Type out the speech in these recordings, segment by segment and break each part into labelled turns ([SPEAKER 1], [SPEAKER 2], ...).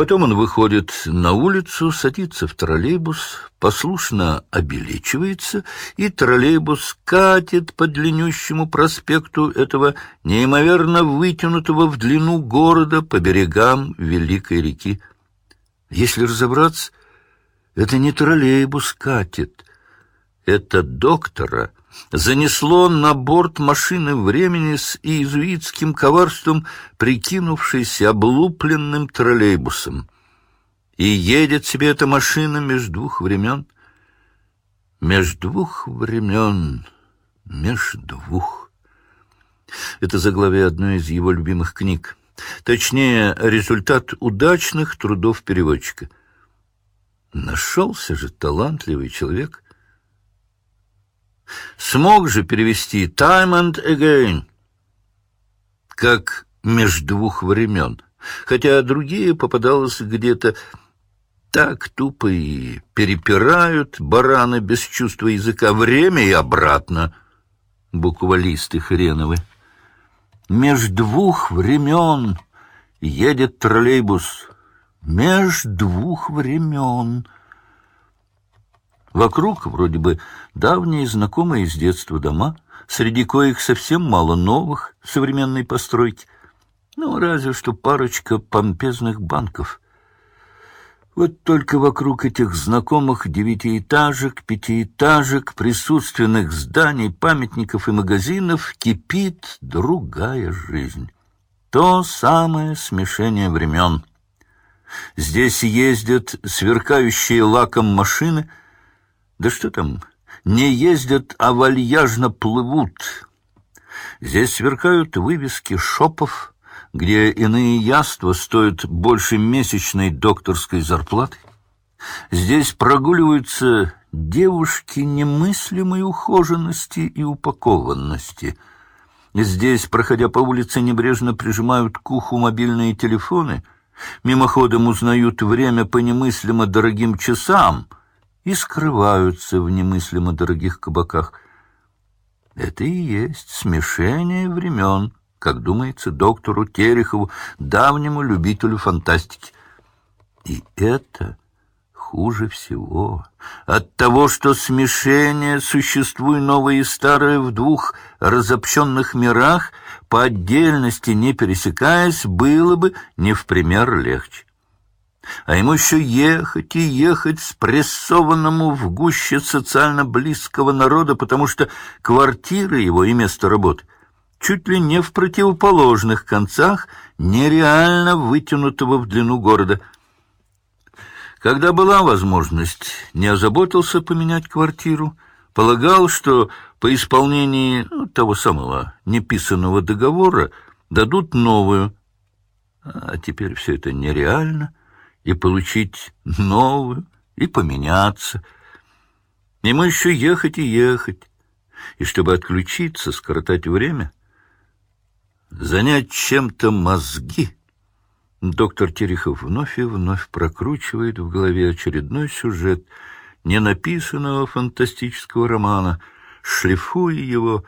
[SPEAKER 1] Потом он выходит на улицу, садится в троллейбус, послушно обелечивается, и троллейбус катит по длиннющему проспекту этого неимоверно вытянутого в длину города по берегам Великой реки. Если разобраться, это не троллейбус катит, это доктора занесло на борт машины времени с иезуитским коварством, прикинувшейся облупленным троллейбусом. И едет себе эта машина меж двух времен. Меж двух времен, меж двух. Это заглавие одной из его любимых книг. Точнее, результат удачных трудов переводчика. Нашелся же талантливый человек — Смог же перевести «time and again», как меж двух времен, хотя другие попадалось где-то так тупо и перепирают бараны без чувства языка время и обратно, буквалисты хреновы. Меж двух времен едет троллейбус, меж двух времен — Вокруг вроде бы давние знакомые с детства дома, среди коих совсем мало новых современной постройки, ну, разве что парочка помпезных банков. Вот только вокруг этих знакомых девятиэтажек, пятиэтажек, присутственных зданий, памятников и магазинов кипит другая жизнь. То самое смешение времен. Здесь ездят сверкающие лаком машины — да что там, не ездят, а вальяжно плывут. Здесь сверкают вывески шопов, где иные яства стоят больше месячной докторской зарплаты. Здесь прогуливаются девушки немыслимой ухоженности и упакованности. Здесь, проходя по улице, небрежно прижимают к уху мобильные телефоны, мимоходом узнают время по немыслимо дорогим часам — и скрываются в немыслимо дорогих кабаках. Это и есть смешение времен, как думается доктору Терехову, давнему любителю фантастики. И это хуже всего. От того, что смешение, существуя новое и старое в двух разобщенных мирах, по отдельности не пересекаясь, было бы не в пример легче а ему еще ехать и ехать спрессованному в гуще социально близкого народа, потому что квартира его и место работы чуть ли не в противоположных концах нереально вытянутого в длину города. Когда была возможность, не озаботился поменять квартиру, полагал, что по исполнении ну, того самого неписанного договора дадут новую, а теперь все это нереально — и получить новую, и поменяться. Ему еще ехать и ехать, и чтобы отключиться, скоротать время, занять чем-то мозги. Доктор Терехов вновь и вновь прокручивает в голове очередной сюжет ненаписанного фантастического романа, шлифуя его,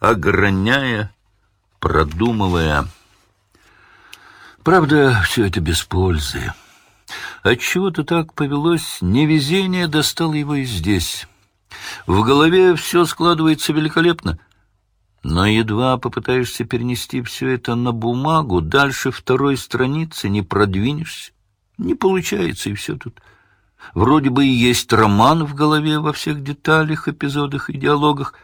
[SPEAKER 1] ограняя, продумывая. Правда, все это без пользы. Отчего-то так повелось, невезение достало его и здесь. В голове все складывается великолепно, но едва попытаешься перенести все это на бумагу, дальше второй страницы не продвинешься. Не получается, и все тут. Вроде бы и есть роман в голове во всех деталях, эпизодах и диалогах,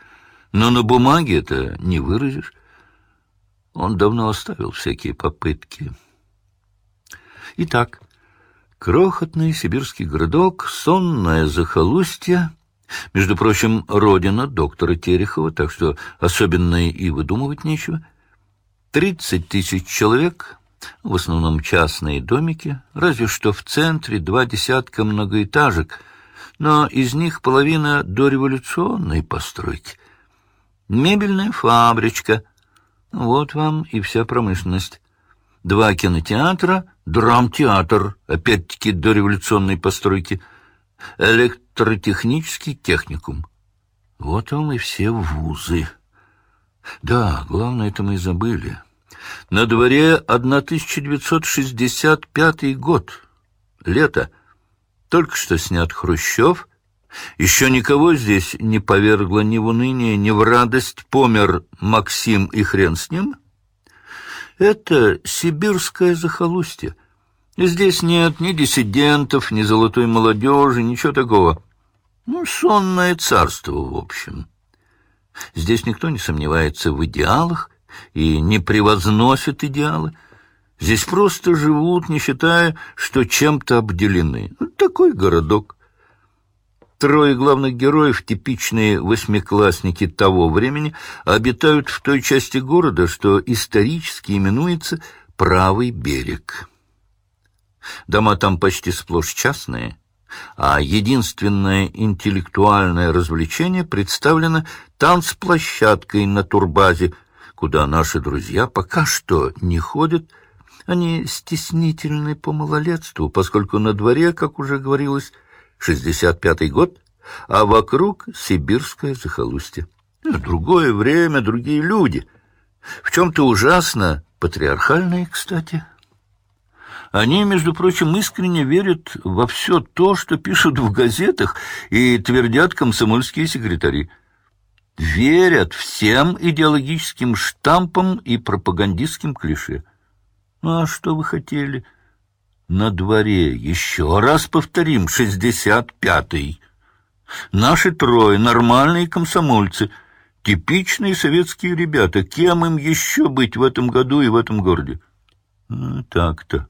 [SPEAKER 1] но на бумаге это не выразишь. Он давно оставил всякие попытки. Итак, Крохотный сибирский городок, сонное захолустье, между прочим, родина доктора Терехова, так что особенно и выдумывать нечего. Тридцать тысяч человек, в основном частные домики, разве что в центре два десятка многоэтажек, но из них половина дореволюционной постройки. Мебельная фабричка. Вот вам и вся промышленность два кинотеатра, драмтеатр, опять-таки дореволюционной постройки, электротехнический техникум. Вот вам и все вузы. Да, главное, это мы и забыли. На дворе 1965 год. Лето. Только что снят Хрущев. Еще никого здесь не повергло ни в уныние, ни в радость. Помер Максим и хрен с ним. Это сибирское захолустье. Здесь нет ни диссидентов, ни золотой молодежи, ничего такого. Ну, сонное царство, в общем. Здесь никто не сомневается в идеалах и не превозносит идеалы. Здесь просто живут, не считая, что чем-то обделены. Вот такой городок. Трое главных героев, типичные восьмиклассники того времени, обитают в той части города, что исторически именуется «Правый берег». Дома там почти сплошь частные, а единственное интеллектуальное развлечение представлено танцплощадкой на турбазе, куда наши друзья пока что не ходят. Они стеснительны по малолетству, поскольку на дворе, как уже говорилось, 65-й год, а вокруг сибирское захолустье. Другое время, другие люди. В чем-то ужасно патриархальные, кстати. Они, между прочим, искренне верят во все то, что пишут в газетах и твердят комсомольские секретари. Верят всем идеологическим штампам и пропагандистским клише. Ну, а что вы хотели? На дворе, еще раз повторим, шестьдесят пятый. Наши трое нормальные комсомольцы, типичные советские ребята. Кем им еще быть в этом году и в этом городе? Так-то.